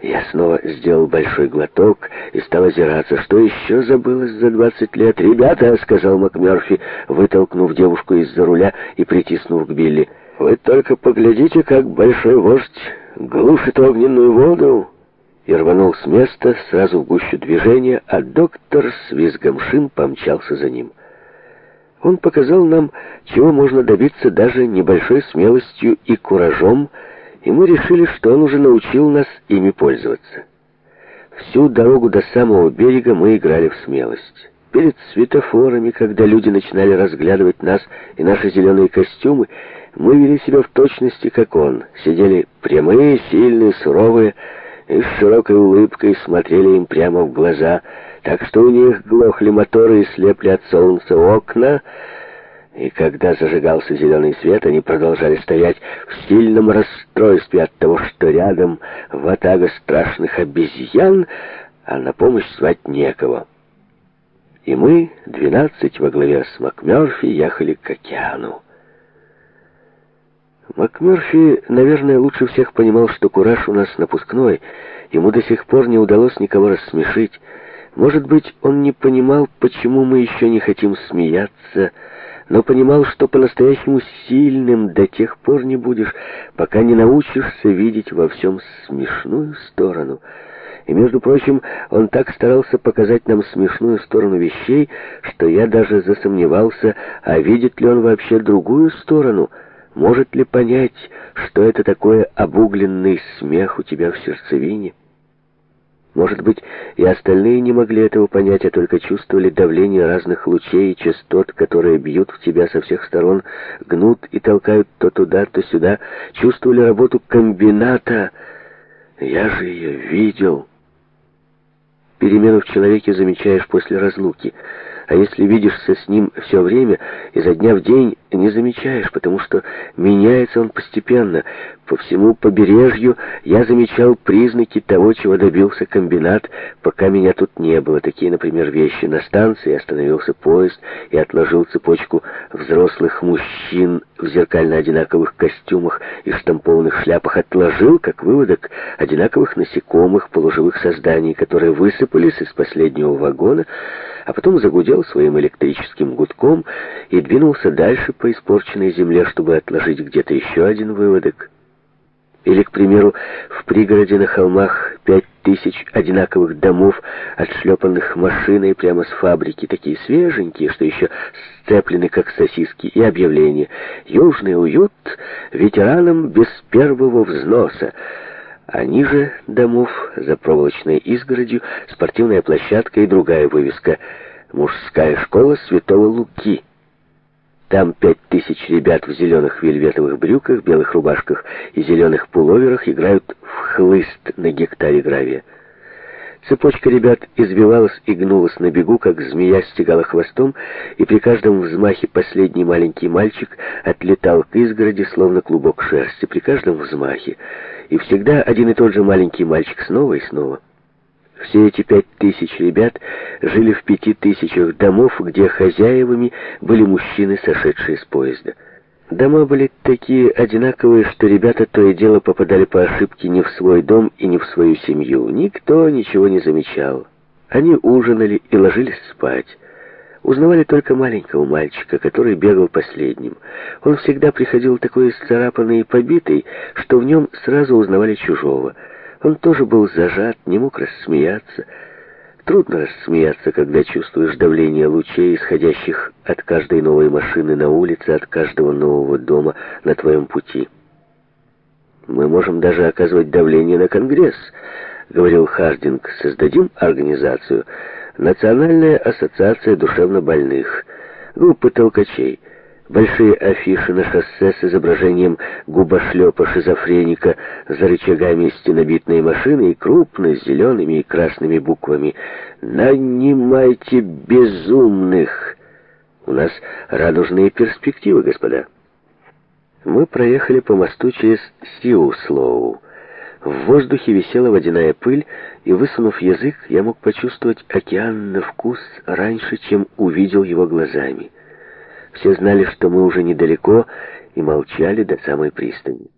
Я снова сделал большой глоток и стал озираться. Что еще забылось за двадцать лет? «Ребята!» — сказал МакМерфи, вытолкнув девушку из-за руля и притиснув к Билли. «Вы только поглядите, как большой вождь глушит огненную воду!» И рванул с места сразу в гущу движения, а доктор с визгом шин помчался за ним. Он показал нам, чего можно добиться даже небольшой смелостью и куражом, и мы решили, что он уже научил нас ими пользоваться. Всю дорогу до самого берега мы играли в смелость. Перед светофорами, когда люди начинали разглядывать нас и наши зеленые костюмы, мы вели себя в точности, как он. Сидели прямые, сильные, суровые, и с широкой улыбкой смотрели им прямо в глаза, так что у них глохли моторы и слепли от солнца окна, и когда зажигался зеленый свет, они продолжали стоять в сильном расстройстве от того, что рядом ватага страшных обезьян, а на помощь звать некого. И мы, двенадцать во главе с МакМёрфи, ехали к океану. МакМёрфи, наверное, лучше всех понимал, что кураж у нас напускной. Ему до сих пор не удалось никого рассмешить. Может быть, он не понимал, почему мы еще не хотим смеяться, но понимал, что по-настоящему сильным до тех пор не будешь, пока не научишься видеть во всем смешную сторону. И, между прочим, он так старался показать нам смешную сторону вещей, что я даже засомневался, а видит ли он вообще другую сторону, может ли понять, что это такое обугленный смех у тебя в сердцевине. Может быть, и остальные не могли этого понять, а только чувствовали давление разных лучей и частот, которые бьют в тебя со всех сторон, гнут и толкают то туда, то сюда, чувствовали работу комбината. Я же ее видел. Перемену в человеке замечаешь после разлуки. А если видишься с ним все время, изо дня в день, не замечаешь, потому что меняется он постепенно. По всему побережью я замечал признаки того, чего добился комбинат, пока меня тут не было. Такие, например, вещи. На станции остановился поезд и отложил цепочку взрослых мужчин в зеркально одинаковых костюмах и штампованных шляпах. Отложил, как выводок, одинаковых насекомых, полуживых созданий, которые высыпались из последнего вагона, а потом загудел своим электрическим гудком и двинулся дальше по испорченной земле, чтобы отложить где-то еще один выводок. Или, к примеру, в пригороде на холмах пять тысяч одинаковых домов, отшлепанных машиной прямо с фабрики, такие свеженькие, что еще сцеплены, как сосиски, и объявление «Южный уют ветеранам без первого взноса». А ниже домов, за проволочной изгородью, спортивная площадка и другая вывеска «Мужская школа Святого Луки». Там пять тысяч ребят в зеленых вельветовых брюках, белых рубашках и зеленых пуловерах играют в хлыст на гектаре гравия. Цепочка ребят извивалась и гнулась на бегу, как змея стегала хвостом, и при каждом взмахе последний маленький мальчик отлетал к изгороди, словно клубок шерсти, при каждом взмахе. И всегда один и тот же маленький мальчик снова и снова. Все эти пять тысяч ребят жили в пяти тысячах домов, где хозяевами были мужчины, сошедшие с поезда. Дома были такие одинаковые, что ребята то и дело попадали по ошибке не в свой дом и не в свою семью. Никто ничего не замечал. Они ужинали и ложились спать. Узнавали только маленького мальчика, который бегал последним. Он всегда приходил такой исцарапанный и побитый, что в нем сразу узнавали чужого — он тоже был зажат, не мог рассмеяться. Трудно рассмеяться, когда чувствуешь давление лучей, исходящих от каждой новой машины на улице, от каждого нового дома на твоем пути. «Мы можем даже оказывать давление на Конгресс», — говорил Хардинг. «Создадим организацию. Национальная ассоциация душевнобольных. Группы толкачей». Большие афиши на шоссе с изображением губошлепа-шизофреника за рычагами стенобитной машины и крупно с зелеными и красными буквами «Нанимайте безумных!» У нас радужные перспективы, господа. Мы проехали по мосту через Сиуслоу. В воздухе висела водяная пыль, и, высунув язык, я мог почувствовать океан на вкус раньше, чем увидел его глазами. Все знали, что мы уже недалеко, и молчали до самой пристани.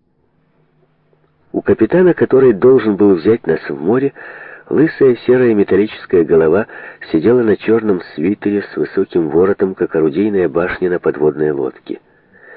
У капитана, который должен был взять нас в море, лысая серая металлическая голова сидела на черном свитере с высоким воротом, как орудийная башня на подводной лодке.